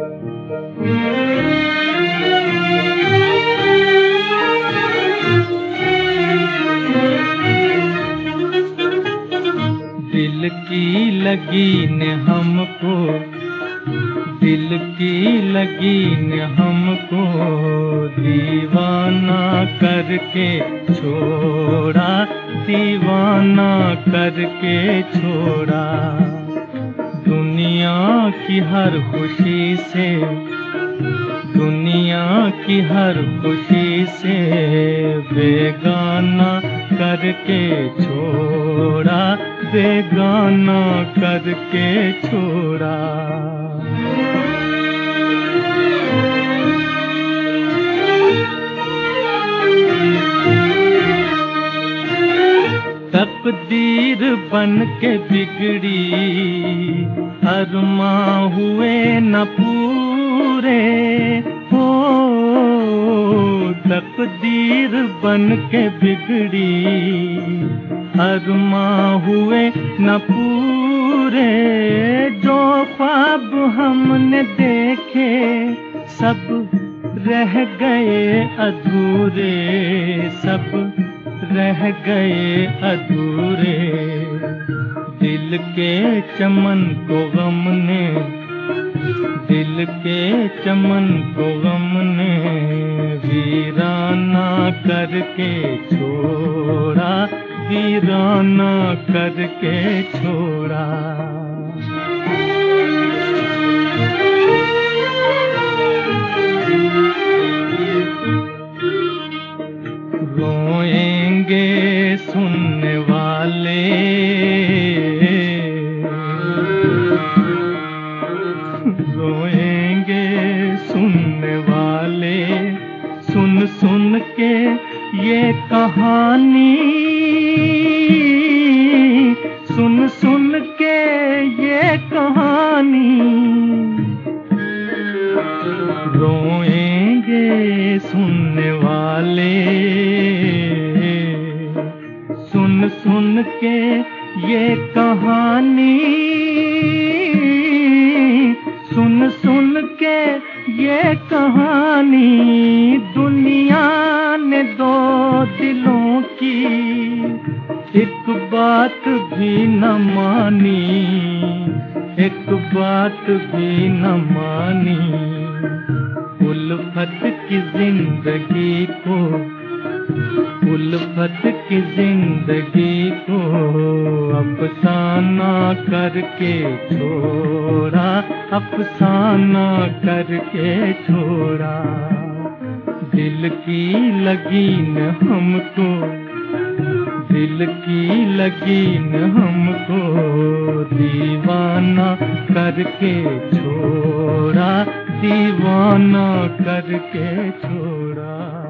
دل کی لگی نے ہم کو دل کی لگی نے ہم کو دیوانہ کر کے چھوڑا دیوانہ کر کے چھوڑا دنیا کی ہر خوشی سے، دنیا کی ہر خوشی سے بیگانہ کر کے چھوڑا، بیگانہ کر کے چھوڑا۔ تقدیر بن کے بگڑی۔ ارماں ہوئے نہ پورے، ہو تقدیر بن کے بگڑی۔ ارماں ہوئے نہ پورے، جو خواب ہم نے دیکھے، سب رہ گئے ادھورے، سب رہ گئے ادھورے۔ دل کے چمن کو غم نے دل کے چمن کو غم نے ویرانہ کر کے چھوڑا ویرانہ کر کے چھوڑا روئیں گے سننے سننے والے سن سن کے یہ کہانی سن سن کے یہ کہانی روئیں گے سننے والے سن سن کے یہ کہانی یہ کہانی دنیا نے دو دلوں کی، ایک بات بھی نہ مانی، ایک بات بھی نہ مانی۔ الفت کی زندگی کو الفت کی زندگی کو افسانہ کر کے چھوڑا، افسانہ کر کے چھوڑا۔ دل کی لگی نہ ہم کو، دل کی لگی نہ ہم کو دیوانہ کر کے چھوڑا، دیوانہ کر کے چھوڑا۔